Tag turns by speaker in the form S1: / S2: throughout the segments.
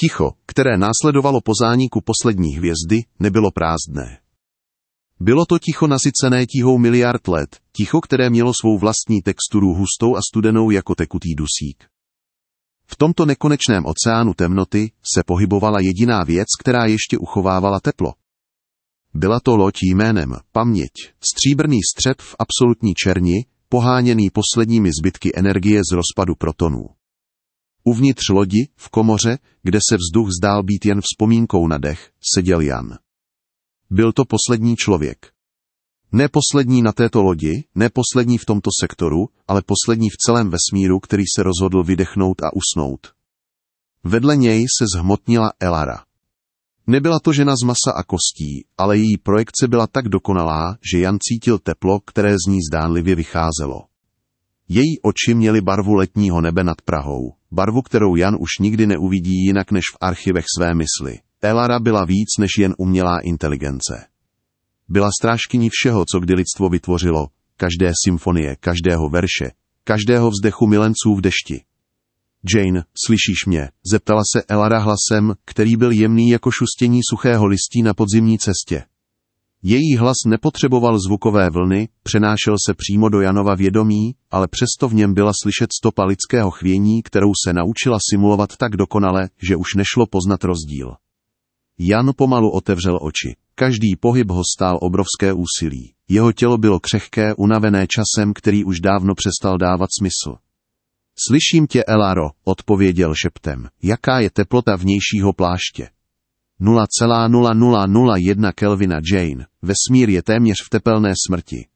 S1: Ticho, které následovalo po zániku poslední hvězdy, nebylo prázdné. Bylo to ticho nasycené tíhou miliard let, ticho, které mělo svou vlastní texturu hustou a studenou jako tekutý dusík. V tomto nekonečném oceánu temnoty se pohybovala jediná věc, která ještě uchovávala teplo. Byla to loď jménem Paměť, stříbrný střep v absolutní černi, poháněný posledními zbytky energie z rozpadu protonů. Uvnitř lodi, v komoře, kde se vzduch zdál být jen vzpomínkou na dech, seděl Jan. Byl to poslední člověk. Ne poslední na této lodi, ne poslední v tomto sektoru, ale poslední v celém vesmíru, který se rozhodl vydechnout a usnout. Vedle něj se zhmotnila Elara. Nebyla to žena z masa a kostí, ale její projekce byla tak dokonalá, že Jan cítil teplo, které z ní zdánlivě vycházelo. Její oči měly barvu letního nebe nad Prahou, barvu, kterou Jan už nikdy neuvidí jinak než v archivech své mysli. Elara byla víc než jen umělá inteligence. Byla strážkyní všeho, co kdy lidstvo vytvořilo, každé symfonie, každého verše, každého vzdechu milenců v dešti. Jane, slyšíš mě? Zeptala se Elara hlasem, který byl jemný jako šustění suchého listí na podzimní cestě. Její hlas nepotřeboval zvukové vlny, přenášel se přímo do Janova vědomí, ale přesto v něm byla slyšet stopa lidského chvění, kterou se naučila simulovat tak dokonale, že už nešlo poznat rozdíl. Jan pomalu otevřel oči. Každý pohyb ho stál obrovské úsilí. Jeho tělo bylo křehké, unavené časem, který už dávno přestal dávat smysl. Slyším tě, Elaro, odpověděl šeptem. Jaká je teplota vnějšího pláště? 0,0001 Kelvina Jane. Vesmír je téměř v tepelné smrti.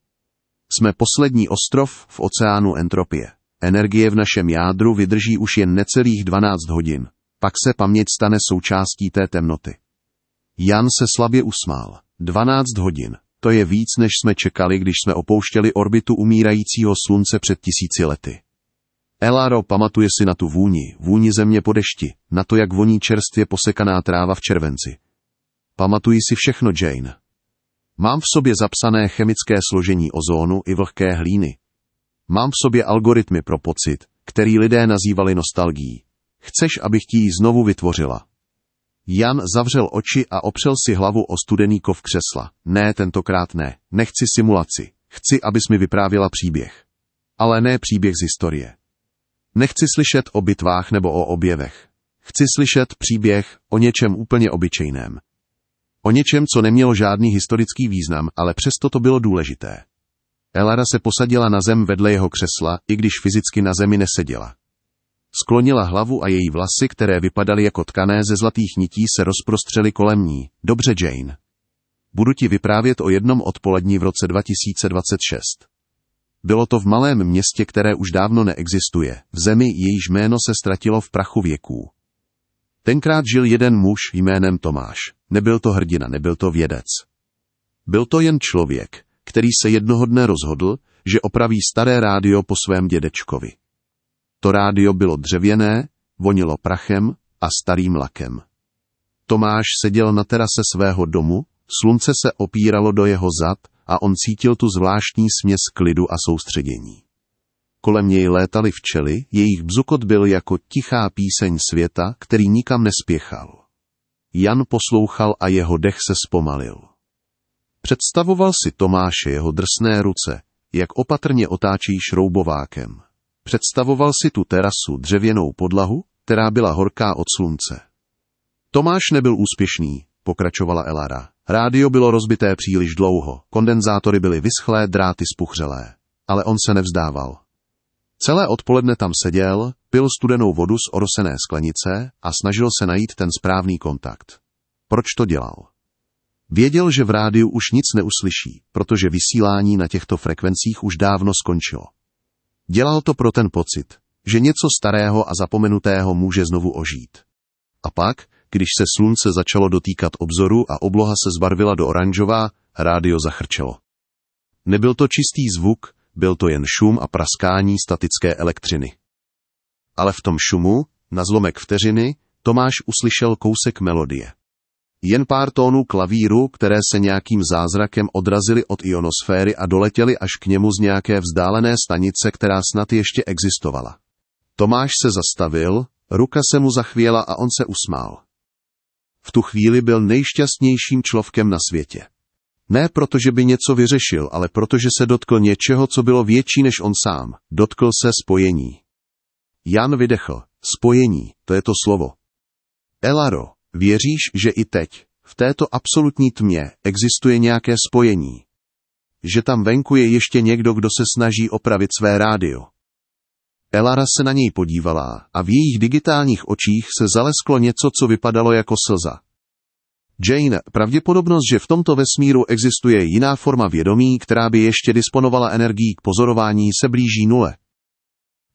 S1: Jsme poslední ostrov v oceánu entropie. Energie v našem jádru vydrží už jen necelých 12 hodin. Pak se paměť stane součástí té temnoty. Jan se slabě usmál. 12 hodin. To je víc, než jsme čekali, když jsme opouštěli orbitu umírajícího slunce před tisíci lety. Elaro pamatuje si na tu vůni, vůni země po dešti, na to, jak voní čerstvě posekaná tráva v červenci. Pamatuji si všechno, Jane. Mám v sobě zapsané chemické složení ozónu i vlhké hlíny. Mám v sobě algoritmy pro pocit, který lidé nazývali nostalgií. Chceš, abych ti ji znovu vytvořila. Jan zavřel oči a opřel si hlavu o studený kov křesla. Ne, tentokrát ne. Nechci simulaci. Chci, abys mi vyprávěla příběh. Ale ne příběh z historie. Nechci slyšet o bitvách nebo o objevech. Chci slyšet příběh o něčem úplně obyčejném. O něčem, co nemělo žádný historický význam, ale přesto to bylo důležité. Elara se posadila na zem vedle jeho křesla, i když fyzicky na zemi neseděla. Sklonila hlavu a její vlasy, které vypadaly jako tkané ze zlatých nití, se rozprostřely kolem ní. Dobře, Jane. Budu ti vyprávět o jednom odpolední v roce 2026. Bylo to v malém městě, které už dávno neexistuje, v zemi, jejíž jméno se ztratilo v prachu věků. Tenkrát žil jeden muž jménem Tomáš. Nebyl to hrdina, nebyl to vědec. Byl to jen člověk, který se jednoho dne rozhodl, že opraví staré rádio po svém dědečkovi. To rádio bylo dřevěné, vonilo prachem a starým lakem. Tomáš seděl na terase svého domu, slunce se opíralo do jeho zad a on cítil tu zvláštní směs klidu a soustředění. Kolem něj létaly včely, jejich bzukot byl jako tichá píseň světa, který nikam nespěchal. Jan poslouchal a jeho dech se zpomalil. Představoval si Tomáše jeho drsné ruce, jak opatrně otáčí šroubovákem. Představoval si tu terasu, dřevěnou podlahu, která byla horká od slunce. Tomáš nebyl úspěšný, pokračovala Elara. Rádio bylo rozbité příliš dlouho, kondenzátory byly vyschlé, dráty spuchřelé. Ale on se nevzdával. Celé odpoledne tam seděl, pil studenou vodu z orosené sklenice a snažil se najít ten správný kontakt. Proč to dělal? Věděl, že v rádiu už nic neuslyší, protože vysílání na těchto frekvencích už dávno skončilo. Dělal to pro ten pocit, že něco starého a zapomenutého může znovu ožít. A pak, když se slunce začalo dotýkat obzoru a obloha se zbarvila do oranžová, rádio zachrčelo. Nebyl to čistý zvuk, byl to jen šum a praskání statické elektřiny. Ale v tom šumu, na zlomek vteřiny, Tomáš uslyšel kousek melodie. Jen pár tónů klavíru, které se nějakým zázrakem odrazily od ionosféry a doletěly až k němu z nějaké vzdálené stanice, která snad ještě existovala. Tomáš se zastavil, Ruka se mu zachvěla a on se usmál. V tu chvíli byl nejšťastnějším člověkem na světě. Ne proto, že by něco vyřešil, ale protože se dotkl něčeho, co bylo větší než on sám. Dotkl se spojení. Jan vydechl. Spojení, to je to slovo. Elaro, věříš, že i teď, v této absolutní tmě, existuje nějaké spojení? Že tam venku je ještě někdo, kdo se snaží opravit své rádio. Elara se na něj podívala a v jejich digitálních očích se zalesklo něco, co vypadalo jako slza. Jane, pravděpodobnost, že v tomto vesmíru existuje jiná forma vědomí, která by ještě disponovala energií k pozorování, se blíží nule.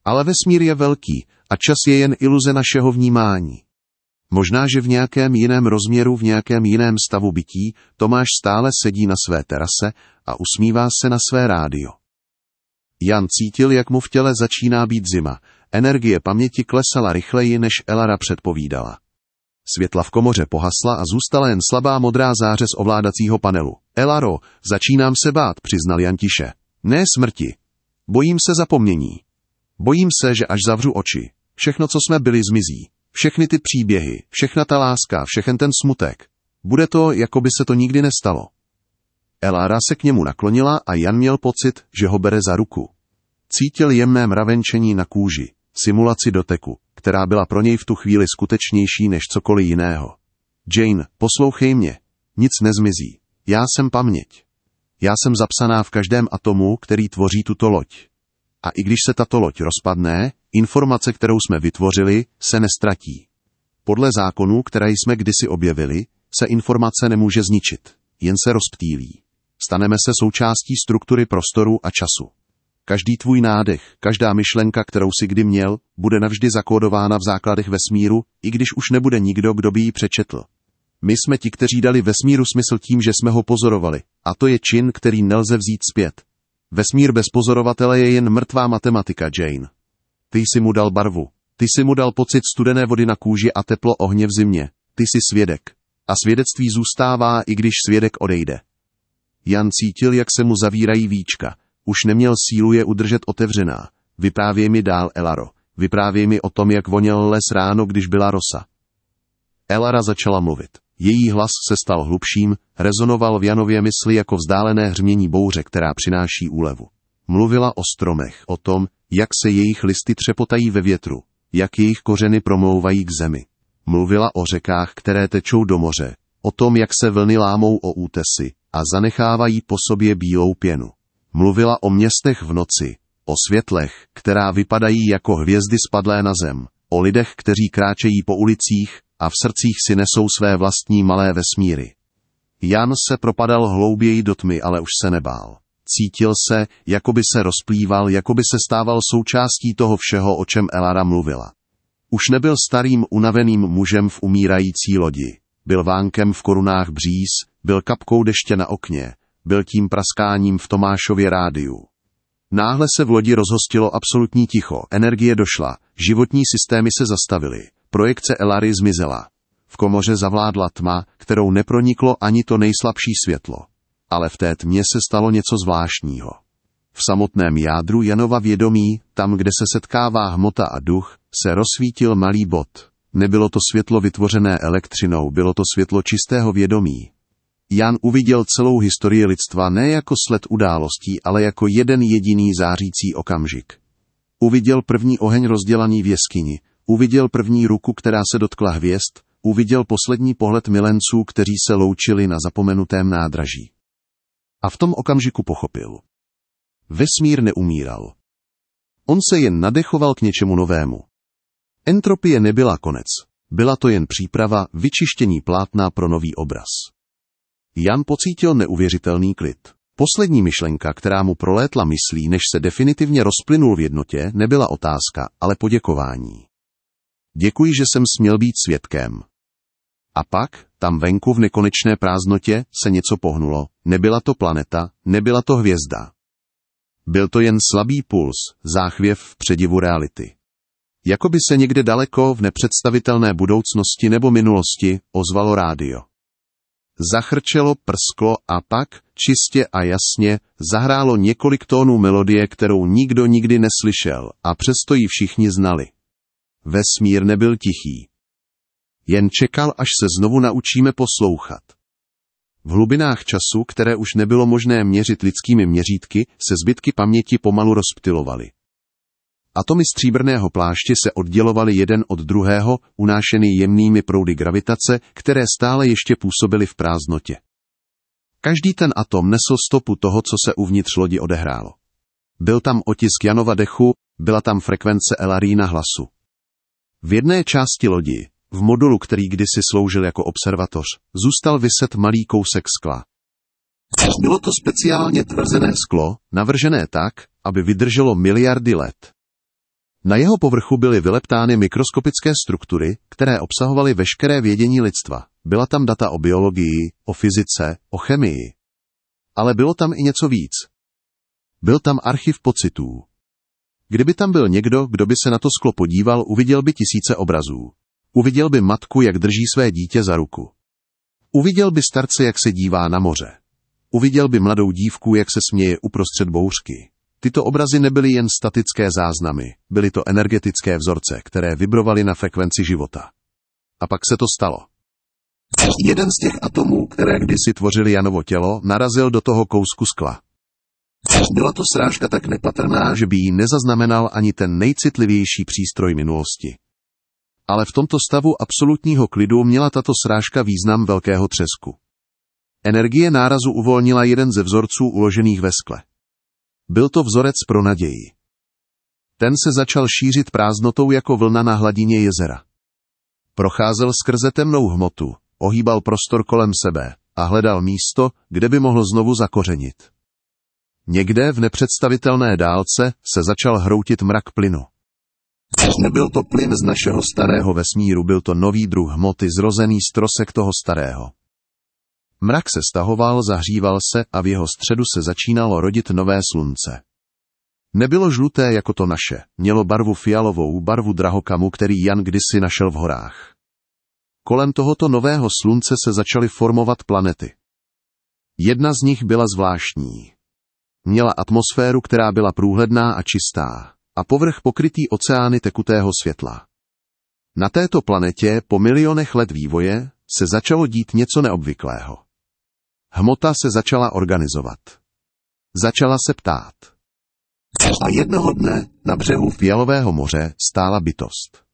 S1: Ale vesmír je velký a čas je jen iluze našeho vnímání. Možná, že v nějakém jiném rozměru, v nějakém jiném stavu bytí, Tomáš stále sedí na své terase a usmívá se na své rádio. Jan cítil, jak mu v těle začíná být zima. Energie paměti klesala rychleji, než Elara předpovídala. Světla v komoře pohasla a zůstala jen slabá modrá záře z ovládacího panelu. Elaro, začínám se bát, přiznal Jan tiše. Ne smrti. Bojím se zapomnění. Bojím se, že až zavřu oči, všechno, co jsme byli, zmizí. Všechny ty příběhy, všechna ta láska, všechen ten smutek. Bude to, jako by se to nikdy nestalo. Elára se k němu naklonila a Jan měl pocit, že ho bere za ruku. Cítil jemné mravenčení na kůži, simulaci doteku, která byla pro něj v tu chvíli skutečnější než cokoliv jiného. Jane, poslouchej mě. Nic nezmizí. Já jsem paměť. Já jsem zapsaná v každém atomu, který tvoří tuto loď. A i když se tato loď rozpadne, informace, kterou jsme vytvořili, se nestratí. Podle zákonů, které jsme kdysi objevili, se informace nemůže zničit, jen se rozptýlí. Staneme se součástí struktury prostoru a času. Každý tvůj nádech, každá myšlenka, kterou si kdy měl, bude navždy zakódována v základech vesmíru, i když už nebude nikdo, kdo by ji přečetl. My jsme ti, kteří dali vesmíru smysl tím, že jsme ho pozorovali, a to je čin, který nelze vzít zpět. Vesmír bez pozorovatele je jen mrtvá matematika, Jane. Ty jsi mu dal barvu. Ty jsi mu dal pocit studené vody na kůži a teplo ohně v zimě. Ty jsi svědek. A svědectví zůstává, i když svědek odejde. Jan cítil, jak se mu zavírají víčka. Už neměl sílu je udržet otevřená. Vyprávěj mi dál, Elaro. Vyprávěj mi o tom, jak voněl les ráno, když byla rosa. Elara začala mluvit. Její hlas se stal hlubším, rezonoval v Janově mysli jako vzdálené hřmění bouře, která přináší úlevu. Mluvila o stromech, o tom, jak se jejich listy třepotají ve větru, jak jejich kořeny promlouvají k zemi. Mluvila o řekách, které tečou do moře, o tom, jak se vlny lámou o útesy a zanechávají po sobě bílou pěnu. Mluvila o městech v noci, o světlech, která vypadají jako hvězdy spadlé na zem, o lidech, kteří kráčejí po ulicích a v srdcích si nesou své vlastní malé vesmíry. Jan se propadal hlouběji do tmy, ale už se nebál. Cítil se, jako by se rozplýval, jako by se stával součástí toho všeho, o čem Elara mluvila. Už nebyl starým unaveným mužem v umírající lodi. Byl vánkem v korunách bříz, byl kapkou deště na okně, byl tím praskáním v Tomášově rádiu. Náhle se v lodi rozhostilo absolutní ticho, energie došla, životní systémy se zastavily, projekce Elary zmizela. V komoře zavládla tma, kterou neproniklo ani to nejslabší světlo. Ale v té tmě se stalo něco zvláštního. V samotném jádru Janova vědomí, tam, kde se setkává hmota a duch, se rozsvítil malý bod. Nebylo to světlo vytvořené elektřinou, bylo to světlo čistého vědomí. Jan uviděl celou historii lidstva ne jako sled událostí, ale jako jeden jediný zářící okamžik. Uviděl první oheň rozdělaný v jeskyni, uviděl první ruku, která se dotkla hvězd, uviděl poslední pohled milenců, kteří se loučili na zapomenutém nádraží. A v tom okamžiku pochopil. Vesmír neumíral. On se jen nadechoval k něčemu novému. Entropie nebyla konec. Byla to jen příprava vyčištění plátna pro nový obraz. Jan pocítil neuvěřitelný klid. Poslední myšlenka, která mu prolétla myslí, než se definitivně rozplynul v jednotě, nebyla otázka, ale poděkování. Děkuji, že jsem směl být svědkem. A pak, tam venku v nekonečné prázdnotě, se něco pohnulo. Nebyla to planeta, nebyla to hvězda. Byl to jen slabý puls, záchvěv v předivu reality. Jako by se někde daleko v nepředstavitelné budoucnosti nebo minulosti ozvalo rádio. Zachrčelo, prsklo a pak, čistě a jasně, zahrálo několik tónů melodie, kterou nikdo nikdy neslyšel a přesto ji všichni znali. Vesmír nebyl tichý. Jen čekal, až se znovu naučíme poslouchat. V hlubinách času, které už nebylo možné měřit lidskými měřítky, se zbytky paměti pomalu rozptilovaly. Atomy stříbrného pláště se oddělovaly jeden od druhého, unášeny jemnými proudy gravitace, které stále ještě působily v prázdnotě. Každý ten atom nesl stopu toho, co se uvnitř lodi odehrálo. Byl tam otisk Janova dechu, byla tam frekvence Elarína hlasu. V jedné části lodi, v modulu, který kdysi sloužil jako observatoř, zůstal vyset malý kousek skla. Bylo to speciálně tvrzené sklo, navržené tak, aby vydrželo miliardy let. Na jeho povrchu byly vyleptány mikroskopické struktury, které obsahovaly veškeré vědění lidstva. Byla tam data o biologii, o fyzice, o chemii. Ale bylo tam i něco víc. Byl tam archiv pocitů. Kdyby tam byl někdo, kdo by se na to sklo podíval, uviděl by tisíce obrazů. Uviděl by matku, jak drží své dítě za ruku. Uviděl by starce, jak se dívá na moře. Uviděl by mladou dívku, jak se směje uprostřed bouřky. Tyto obrazy nebyly jen statické záznamy, byly to energetické vzorce, které vibrovaly na frekvenci života. A pak se to stalo. Jeden z těch atomů, které kdysi tvořili Janovo tělo, narazil do toho kousku skla. Byla to srážka tak nepatrná, že by ji nezaznamenal ani ten nejcitlivější přístroj minulosti. Ale v tomto stavu absolutního klidu měla tato srážka význam velkého třesku. Energie nárazu uvolnila jeden ze vzorců uložených ve skle. Byl to vzorec pro naději. Ten se začal šířit prázdnotou jako vlna na hladině jezera. Procházel skrze temnou hmotu, ohýbal prostor kolem sebe a hledal místo, kde by mohl znovu zakořenit. Někde v nepředstavitelné dálce se začal hroutit mrak plynu. Nebyl to plyn z našeho starého vesmíru, byl to nový druh hmoty zrozený z trosek toho starého. Mrak se stahoval, zahříval se a v jeho středu se začínalo rodit nové slunce. Nebylo žluté jako to naše, mělo barvu fialovou, barvu drahokamu, který Jan kdysi našel v horách. Kolem tohoto nového slunce se začaly formovat planety. Jedna z nich byla zvláštní. Měla atmosféru, která byla průhledná a čistá, a povrch pokrytý oceány tekutého světla. Na této planetě po milionech let vývoje se začalo dít něco neobvyklého. Hmota se začala organizovat. Začala se ptát. A jednoho dne na břehu Fialového moře stála bytost.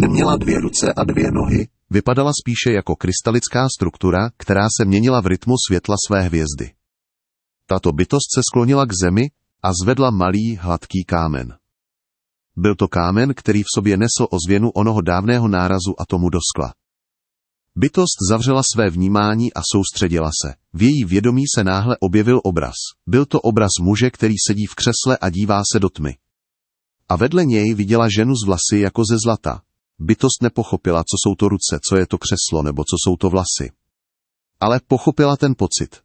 S1: Neměla dvě ruce a dvě nohy, vypadala spíše jako krystalická struktura, která se měnila v rytmu světla své hvězdy. Tato bytost se sklonila k zemi a zvedla malý, hladký kámen. Byl to kámen, který v sobě nesl ozvěnu onoho dávného nárazu atomu do skla. Bytost zavřela své vnímání a soustředila se. V její vědomí se náhle objevil obraz. Byl to obraz muže, který sedí v křesle a dívá se do tmy. A vedle něj viděla ženu z vlasy jako ze zlata. Bytost nepochopila, co jsou to ruce, co je to křeslo nebo co jsou to vlasy. Ale pochopila ten pocit.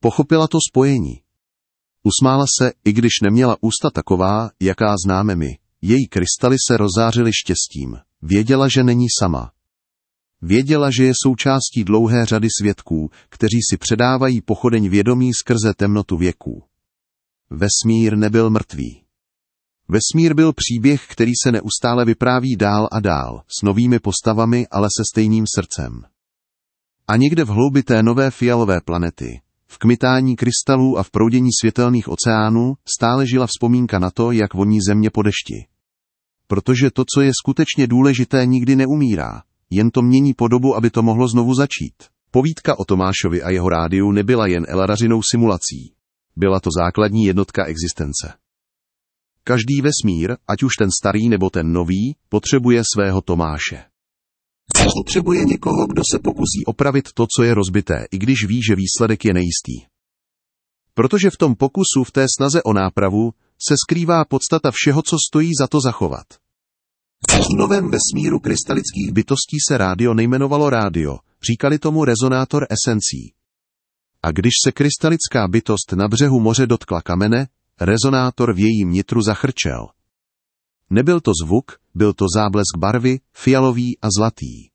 S1: Pochopila to spojení. Usmála se, i když neměla ústa taková, jaká známe my. Její krystaly se rozářily štěstím. Věděla, že není sama. Věděla, že je součástí dlouhé řady svědků, kteří si předávají pochodeň vědomí skrze temnotu věků. Vesmír nebyl mrtvý. Vesmír byl příběh, který se neustále vypráví dál a dál, s novými postavami, ale se stejným srdcem. A někde v hloubi té nové fialové planety, v kmitání krystalů a v proudění světelných oceánů, stále žila vzpomínka na to, jak voní země po dešti. Protože to, co je skutečně důležité, nikdy neumírá, jen to mění podobu, aby to mohlo znovu začít. Povídka o Tomášovi a jeho rádiu nebyla jen Elarařinou simulací. Byla to základní jednotka existence. Každý vesmír, ať už ten starý nebo ten nový, potřebuje svého Tomáše. Potřebuje někoho, kdo se pokusí opravit to, co je rozbité, i když ví, že výsledek je nejistý. Protože v tom pokusu, v té snaze o nápravu, se skrývá podstata všeho, co stojí za to zachovat. V novém vesmíru krystalických bytostí se rádio nejmenovalo rádio, říkali tomu rezonátor esencí. A když se krystalická bytost na břehu moře dotkla kamene, rezonátor v jejím nitru zachrčel. Nebyl to zvuk, byl to záblesk barvy, fialový a zlatý.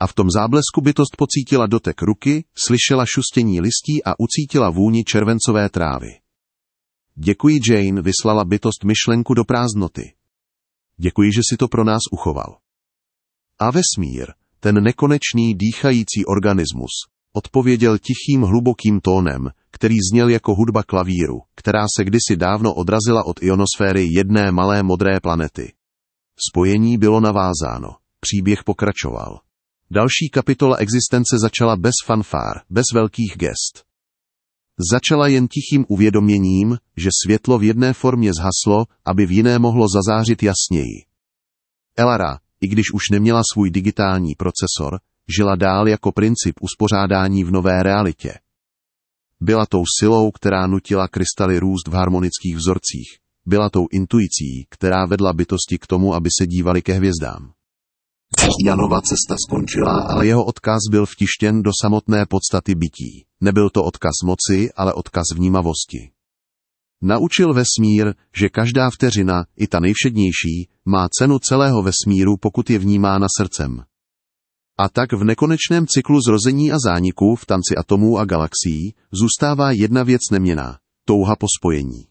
S1: A v tom záblesku bytost pocítila dotek ruky, slyšela šustění listí a ucítila vůni červencové trávy. Děkuji Jane, vyslala bytost myšlenku do prázdnoty. Děkuji, že si to pro nás uchoval. A vesmír, ten nekonečný dýchající organismus, odpověděl tichým hlubokým tónem, který zněl jako hudba klavíru, která se kdysi dávno odrazila od ionosféry jedné malé modré planety. Spojení bylo navázáno, příběh pokračoval. Další kapitola existence začala bez fanfár, bez velkých gest. Začala jen tichým uvědoměním, že světlo v jedné formě zhaslo, aby v jiné mohlo zazářit jasněji. Elara, i když už neměla svůj digitální procesor, žila dál jako princip uspořádání v nové realitě. Byla tou silou, která nutila krystaly růst v harmonických vzorcích. Byla tou intuicí, která vedla bytosti k tomu, aby se dívali ke hvězdám. Janova cesta skončila, ale jeho odkaz byl vtištěn do samotné podstaty bytí. Nebyl to odkaz moci, ale odkaz vnímavosti. Naučil vesmír, že každá vteřina, i ta nejvšednější, má cenu celého vesmíru, pokud je vnímána srdcem. A tak v nekonečném cyklu zrození a zániku v tanci atomů a galaxií zůstává jedna věc neměná – touha po spojení.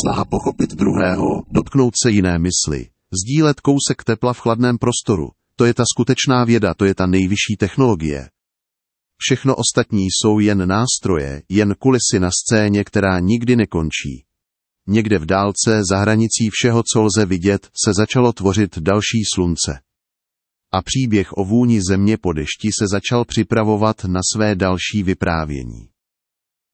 S1: Snaha pochopit druhého, dotknout se jiné mysli, sdílet kousek tepla v chladném prostoru, to je ta skutečná věda, to je ta nejvyšší technologie. Všechno ostatní jsou jen nástroje, jen kulisy na scéně, která nikdy nekončí. Někde v dálce, za hranicí všeho, co lze vidět, se začalo tvořit další slunce. A příběh o vůni země po dešti se začal připravovat na své další vyprávění.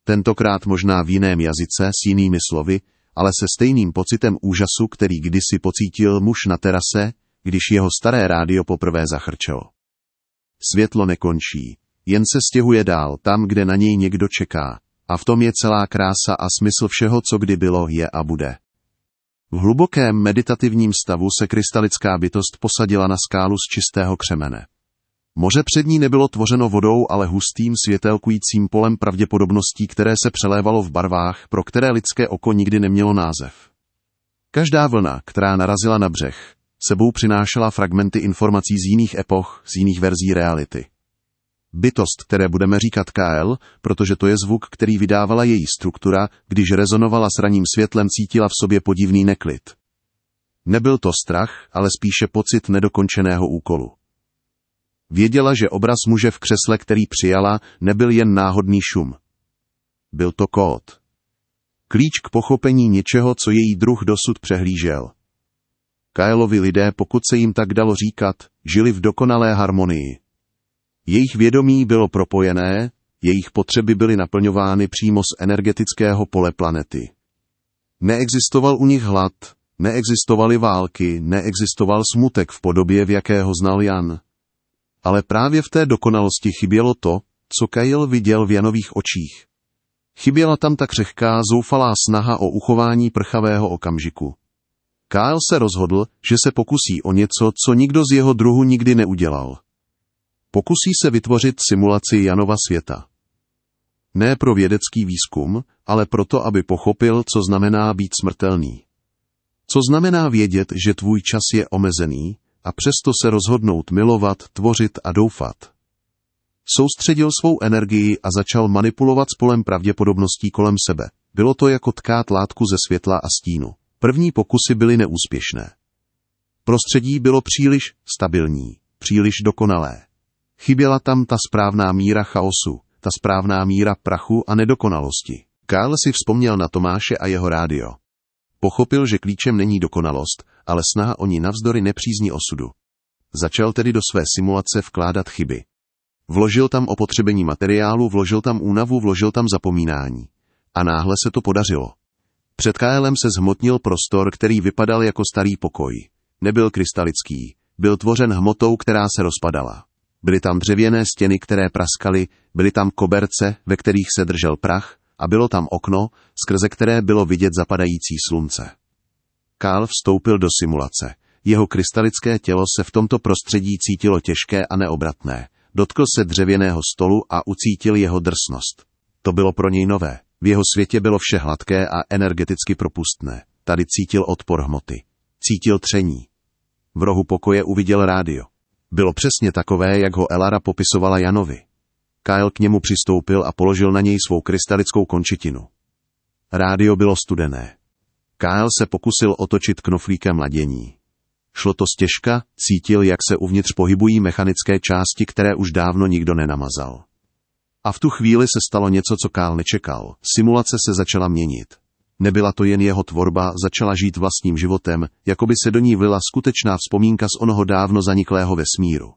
S1: Tentokrát možná v jiném jazyce, s jinými slovy, ale se stejným pocitem úžasu, který kdysi pocítil muž na terase, když jeho staré rádio poprvé zachrčelo. Světlo nekončí, jen se stěhuje dál tam, kde na něj někdo čeká. A v tom je celá krása a smysl všeho, co kdy bylo, je a bude. V hlubokém meditativním stavu se krystalická bytost posadila na skálu z čistého křemene. Moře před ní nebylo tvořeno vodou, ale hustým světelkujícím polem pravděpodobností, které se přelévalo v barvách, pro které lidské oko nikdy nemělo název. Každá vlna, která narazila na břeh, sebou přinášela fragmenty informací z jiných epoch, z jiných verzí reality. Bytost, které budeme říkat KL, protože to je zvuk, který vydávala její struktura, když rezonovala s raním světlem, cítila v sobě podivný neklid. Nebyl to strach, ale spíše pocit nedokončeného úkolu. Věděla, že obraz muže v křesle, který přijala, nebyl jen náhodný šum. Byl to kód. Klíč k pochopení něčeho, co její druh dosud přehlížel. Kaelovi lidé, pokud se jim tak dalo říkat, žili v dokonalé harmonii. Jejich vědomí bylo propojené, jejich potřeby byly naplňovány přímo z energetického pole planety. Neexistoval u nich hlad, neexistovaly války, neexistoval smutek v podobě, v jakého znal Jan. Ale právě v té dokonalosti chybělo to, co Kajil viděl v Janových očích. Chyběla tam ta křehká, zoufalá snaha o uchování prchavého okamžiku. Kyle se rozhodl, že se pokusí o něco, co nikdo z jeho druhu nikdy neudělal. Pokusí se vytvořit simulaci Janova světa. Ne pro vědecký výzkum, ale proto, aby pochopil, co znamená být smrtelný. Co znamená vědět, že tvůj čas je omezený a přesto se rozhodnout milovat, tvořit a doufat. Soustředil svou energii a začal manipulovat s polem pravděpodobností kolem sebe. Bylo to jako tkát látku ze světla a stínu. První pokusy byly neúspěšné. Prostředí bylo příliš stabilní, příliš dokonalé. Chyběla tam ta správná míra chaosu, ta správná míra prachu a nedokonalosti. Kyle si vzpomněl na Tomáše a jeho rádio. Pochopil, že klíčem není dokonalost, ale snaha o ní navzdory nepřízní osudu. Začal tedy do své simulace vkládat chyby. Vložil tam opotřebení materiálu, vložil tam únavu, vložil tam zapomínání. A náhle se to podařilo. Před Kylem se zhmotnil prostor, který vypadal jako starý pokoj. Nebyl krystalický, byl tvořen hmotou, která se rozpadala. Byly tam dřevěné stěny, které praskaly, byly tam koberce, ve kterých se držel prach, a bylo tam okno, skrze které bylo vidět zapadající slunce. Kál vstoupil do simulace. Jeho krystalické tělo se v tomto prostředí cítilo těžké a neobratné. Dotkl se dřevěného stolu a ucítil jeho drsnost. To bylo pro něj nové. V jeho světě bylo vše hladké a energeticky propustné. Tady cítil odpor hmoty. Cítil tření. V rohu pokoje uviděl rádio. Bylo přesně takové, jak ho Elara popisovala Janovi. Kyle k němu přistoupil a položil na něj svou krystalickou končetinu. Rádio bylo studené. Kyle se pokusil otočit knoflíkem ladění. Šlo to stěžka, cítil, jak se uvnitř pohybují mechanické části, které už dávno nikdo nenamazal. A v tu chvíli se stalo něco, co Kál nečekal. Simulace se začala měnit. Nebyla to jen jeho tvorba, začala žít vlastním životem, jako by se do ní vlila skutečná vzpomínka z onoho dávno zaniklého vesmíru.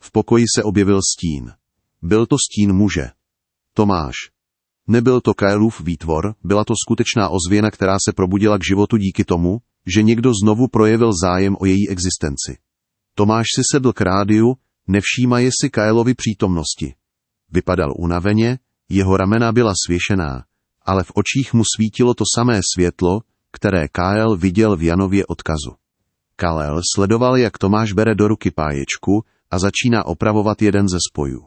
S1: V pokoji se objevil stín. Byl to stín muže. Tomáš. Nebyl to Kaelův výtvor, byla to skutečná ozvěna, která se probudila k životu díky tomu, že někdo znovu projevil zájem o její existenci. Tomáš si sedl k rádiu, nevšímaje si Kaelovi přítomnosti. Vypadal unaveně, jeho ramena byla svěšená, ale v očích mu svítilo to samé světlo, které Kael viděl v Janově odkazu. Kael sledoval, jak Tomáš bere do ruky páječku a začíná opravovat jeden ze spojů.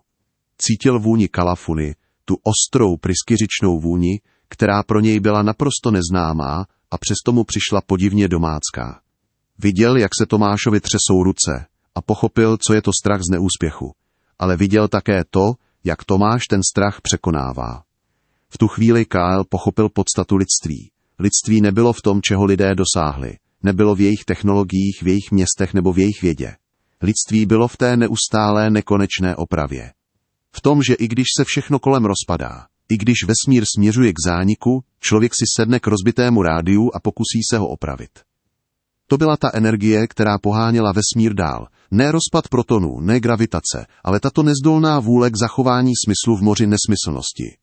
S1: Cítil vůni kalafuny, tu ostrou pryskyřičnou vůni, která pro něj byla naprosto neznámá a přesto mu přišla podivně domácká. Viděl, jak se Tomášovi třesou ruce a pochopil, co je to strach z neúspěchu. Ale viděl také to, jak Tomáš ten strach překonává. V tu chvíli Kyle pochopil podstatu lidství. Lidství nebylo v tom, čeho lidé dosáhli. Nebylo v jejich technologiích, v jejich městech nebo v jejich vědě. Lidství bylo v té neustálé nekonečné opravě. V tom, že i když se všechno kolem rozpadá, i když vesmír směřuje k zániku, člověk si sedne k rozbitému rádiu a pokusí se ho opravit. To byla ta energie, která poháněla vesmír dál. Ne rozpad protonů, ne gravitace, ale tato nezdolná vůle k zachování smyslu v moři nesmyslnosti.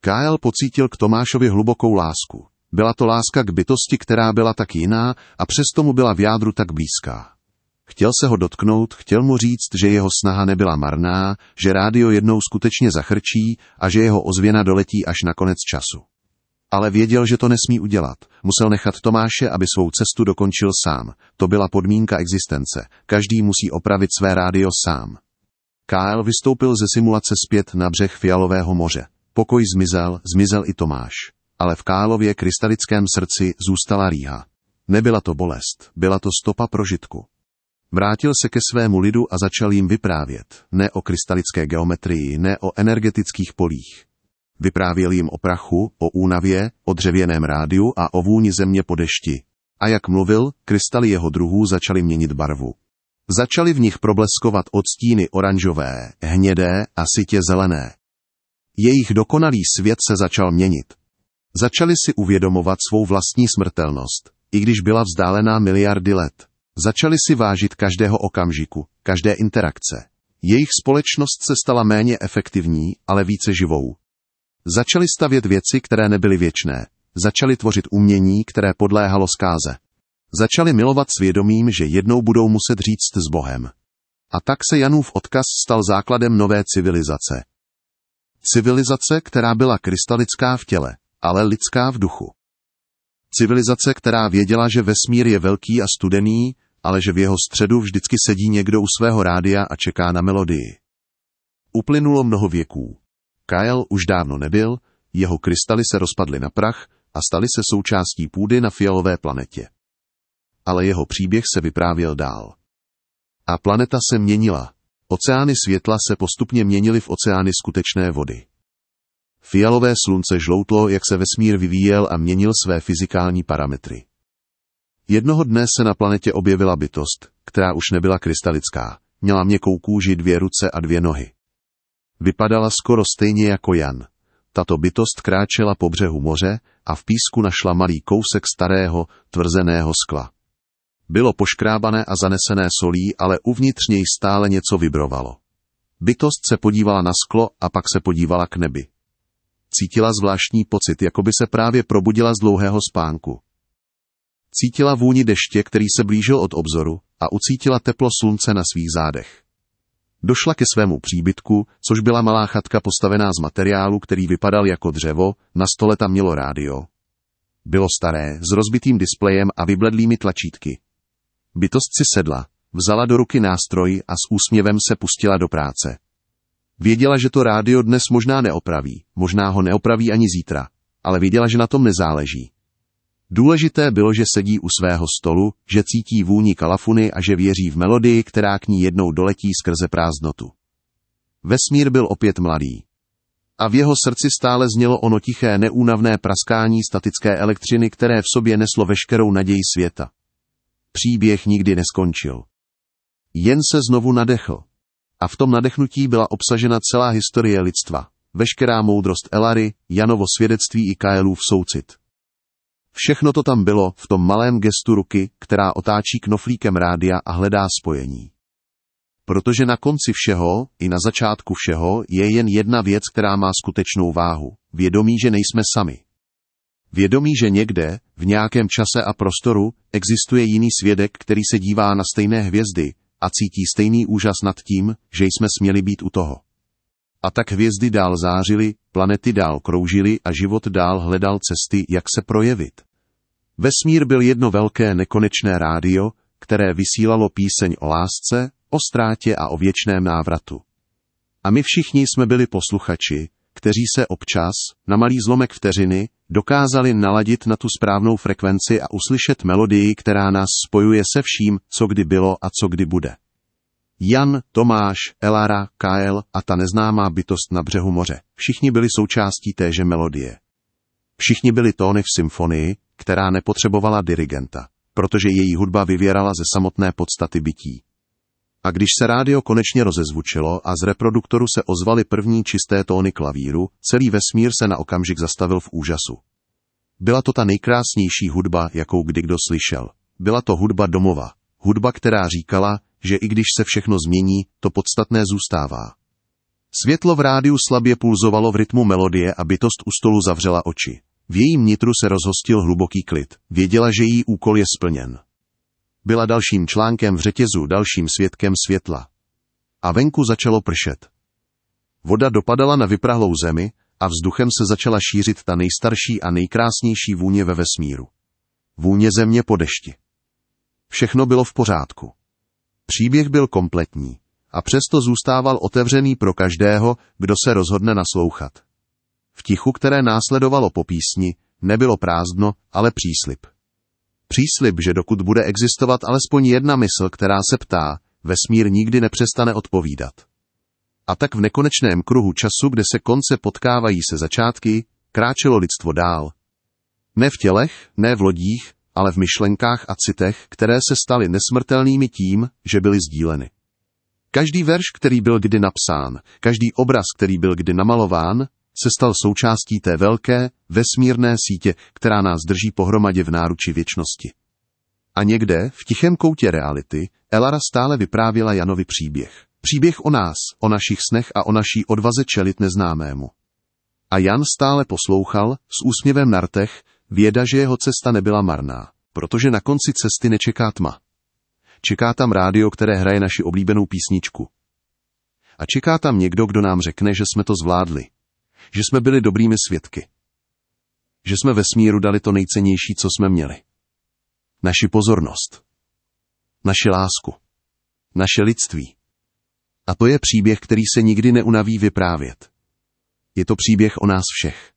S1: Kyle pocítil k Tomášovi hlubokou lásku. Byla to láska k bytosti, která byla tak jiná a přesto mu byla v jádru tak blízká. Chtěl se ho dotknout, chtěl mu říct, že jeho snaha nebyla marná, že rádio jednou skutečně zachrčí a že jeho ozvěna doletí až na konec času. Ale věděl, že to nesmí udělat. Musel nechat Tomáše, aby svou cestu dokončil sám. To byla podmínka existence. Každý musí opravit své rádio sám. Kyle vystoupil ze simulace zpět na břeh Fialového moře. Pokoj zmizel, zmizel i Tomáš. Ale v Kálově krystalickém srdci zůstala rýha. Nebyla to bolest, byla to stopa prožitku. Vrátil se ke svému lidu a začal jim vyprávět, ne o krystalické geometrii, ne o energetických polích. Vyprávěl jim o prachu, o únavě, o dřevěném rádiu a o vůni země po dešti. A jak mluvil, krystaly jeho druhů začaly měnit barvu. Začaly v nich probleskovat odstíny oranžové, hnědé a sytě zelené. Jejich dokonalý svět se začal měnit. Začali si uvědomovat svou vlastní smrtelnost, i když byla vzdálená miliardy let. Začali si vážit každého okamžiku, každé interakce. Jejich společnost se stala méně efektivní, ale více živou. Začali stavět věci, které nebyly věčné. Začali tvořit umění, které podléhalo zkáze. Začali milovat svědomím, že jednou budou muset říct s Bohem. A tak se Janův odkaz stal základem nové civilizace. Civilizace, která byla krystalická v těle, ale lidská v duchu. Civilizace, která věděla, že vesmír je velký a studený, ale že v jeho středu vždycky sedí někdo u svého rádia a čeká na melodii. Uplynulo mnoho věků. Kyle už dávno nebyl, jeho krystaly se rozpadly na prach a staly se součástí půdy na fialové planetě. Ale jeho příběh se vyprávěl dál. A planeta se měnila. Oceány světla se postupně měnily v oceány skutečné vody. Fialové slunce žloutlo, jak se vesmír vyvíjel a měnil své fyzikální parametry. Jednoho dne se na planetě objevila bytost, která už nebyla krystalická. Měla měkkou kůži, dvě ruce a dvě nohy. Vypadala skoro stejně jako Jan. Tato bytost kráčela po břehu moře a v písku našla malý kousek starého, tvrzeného skla. Bylo poškrábané a zanesené solí, ale uvnitř něj stále něco vibrovalo. Bytost se podívala na sklo a pak se podívala k nebi. Cítila zvláštní pocit, jako by se právě probudila z dlouhého spánku. Cítila vůni deště, který se blížil od obzoru a ucítila teplo slunce na svých zádech. Došla ke svému příbytku, což byla malá chatka postavená z materiálu, který vypadal jako dřevo, na stole tam mělo rádio. Bylo staré, s rozbitým displejem a vybledlými tlačítky. Bytost si sedla, vzala do ruky nástroj a s úsměvem se pustila do práce. Věděla, že to rádio dnes možná neopraví, možná ho neopraví ani zítra, ale věděla, že na tom nezáleží. Důležité bylo, že sedí u svého stolu, že cítí vůni kalafuny a že věří v melodii, která k ní jednou doletí skrze prázdnotu. Vesmír byl opět mladý. A v jeho srdci stále znělo ono tiché neúnavné praskání statické elektřiny, které v sobě neslo veškerou naději světa. příběh nikdy neskončil. Jen se znovu nadechl. A v tom nadechnutí byla obsažena celá historie lidstva, veškerá moudrost Elary, Janovo svědectví i Kaelův soucit. Všechno to tam bylo v tom malém gestu ruky, která otáčí knoflíkem rádia a hledá spojení. Protože na konci všeho, i na začátku všeho, je jen jedna věc, která má skutečnou váhu. Vědomí, že nejsme sami. Vědomí, že někde, v nějakém čase a prostoru, existuje jiný svědek, který se dívá na stejné hvězdy a cítí stejný úžas nad tím, že jsme směli být u toho. A tak hvězdy dál zářily, planety dál kroužily a život dál hledal cesty, jak se projevit. Vesmír byl jedno velké nekonečné rádio, které vysílalo píseň o lásce, o ztrátě a o věčném návratu. A my všichni jsme byli posluchači, kteří se občas, na malý zlomek vteřiny, dokázali naladit na tu správnou frekvenci a uslyšet melodii, která nás spojuje se vším, co kdy bylo a co kdy bude. Jan, Tomáš, Elara, Kael a ta neznámá bytost na břehu moře. Všichni byli součástí téže melodie. Všichni byli tóny v symfonii, která nepotřebovala dirigenta, protože její hudba vyvěrala ze samotné podstaty bytí. A když se rádio konečně rozezvučilo a z reproduktoru se ozvaly první čisté tóny klavíru, celý vesmír se na okamžik zastavil v úžasu. Byla to ta nejkrásnější hudba, jakou kdy kdo slyšel. Byla to hudba domova. Hudba, která říkala, že i když se všechno změní, to podstatné zůstává. Světlo v rádiu slabě pulzovalo v rytmu melodie a bytost u stolu zavřela oči. V jejím nitru se rozhostil hluboký klid. Věděla, že její úkol je splněn. Byla dalším článkem v řetězu, dalším svědkem světla. A venku začalo pršet. Voda dopadala na vyprahlou zemi a vzduchem se začala šířit ta nejstarší a nejkrásnější vůně ve vesmíru. Vůně země po dešti. Všechno bylo v pořádku. Příběh byl kompletní a přesto zůstával otevřený pro každého, kdo se rozhodne naslouchat. V tichu, které následovalo po písni, nebylo prázdno, ale příslip. Příslip, že dokud bude existovat alespoň jedna mysl, která se ptá, vesmír nikdy nepřestane odpovídat. A tak v nekonečném kruhu času, kde se konce potkávají se začátky, kráčelo lidstvo dál. Ne v tělech, ne v lodích, ale v myšlenkách a citech, které se staly nesmrtelnými tím, že byly sdíleny. Každý verš, který byl kdy napsán, každý obraz, který byl kdy namalován, se stal součástí té velké, vesmírné sítě, která nás drží pohromadě v náruči věčnosti. A někde, v tichém koutě reality, Elara stále vyprávěla Janovi příběh. Příběh o nás, o našich snech a o naší odvaze čelit neznámému. A Jan stále poslouchal, s úsměvem na rtech, věda, že jeho cesta nebyla marná, protože na konci cesty nečeká tma. Čeká tam rádio, které hraje naši oblíbenou písničku. A čeká tam někdo, kdo nám řekne, že jsme to zvládli. Že jsme byli dobrými svědky. Že jsme ve smíru dali to nejcennější, co jsme měli. Naši pozornost. Naši lásku. Naše lidství. A to je příběh, který se nikdy neunaví vyprávět. Je to příběh o nás všech.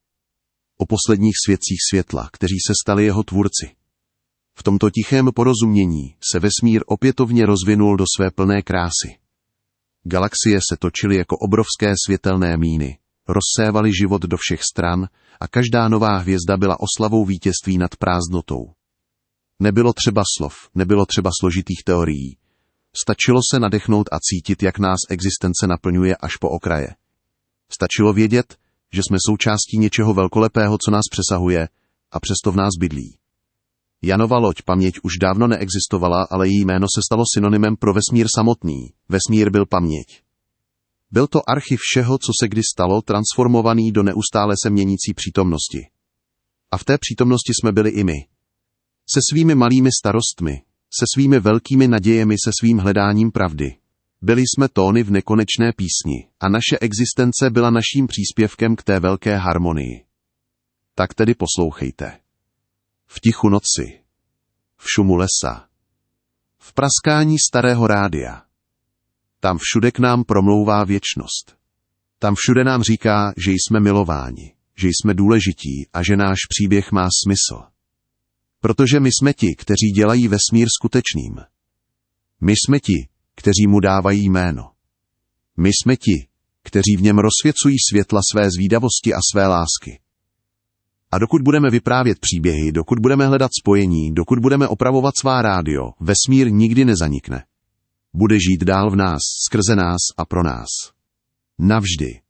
S1: O posledních svědcích světla, kteří se stali jeho tvůrci. V tomto tichém porozumění se vesmír opětovně rozvinul do své plné krásy. Galaxie se točily jako obrovské světelné míny, rozsévaly život do všech stran a každá nová hvězda byla oslavou vítězství nad prázdnotou. Nebylo třeba slov, nebylo třeba složitých teorií. Stačilo se nadechnout a cítit, jak nás existence naplňuje až po okraje. Stačilo vědět, že jsme součástí něčeho velkolepého, co nás přesahuje a přesto v nás bydlí. Janova loď paměť už dávno neexistovala, ale její jméno se stalo synonymem pro vesmír samotný. Vesmír byl paměť. Byl to archiv všeho, co se kdy stalo, transformovaný do neustále se měnící přítomnosti. A v té přítomnosti jsme byli i my. Se svými malými starostmi, se svými velkými nadějemi, se svým hledáním pravdy. Byli jsme tóny v nekonečné písni a naše existence byla naším příspěvkem k té velké harmonii. Tak tedy poslouchejte. V tichu noci, v šumu lesa, v praskání starého rádia. Tam všude k nám promlouvá věčnost. Tam všude nám říká, že jsme milováni, že jsme důležití a že náš příběh má smysl. Protože my jsme ti, kteří dělají vesmír skutečným. My jsme ti, kteří mu dávají jméno. My jsme ti, kteří v něm rozsvěcují světla své zvídavosti a své lásky. A dokud budeme vyprávět příběhy, dokud budeme hledat spojení, dokud budeme opravovat svá rádio, vesmír nikdy nezanikne. Bude žít dál v nás, skrze nás a pro nás. Navždy.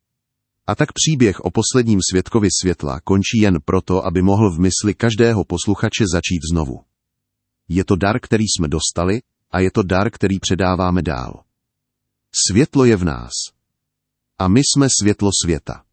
S1: A tak příběh o posledním světkovi světla končí jen proto, aby mohl v mysli každého posluchače začít znovu. Je to dar, který jsme dostali a je to dar, který předáváme dál. Světlo je v nás. A my jsme světlo světa.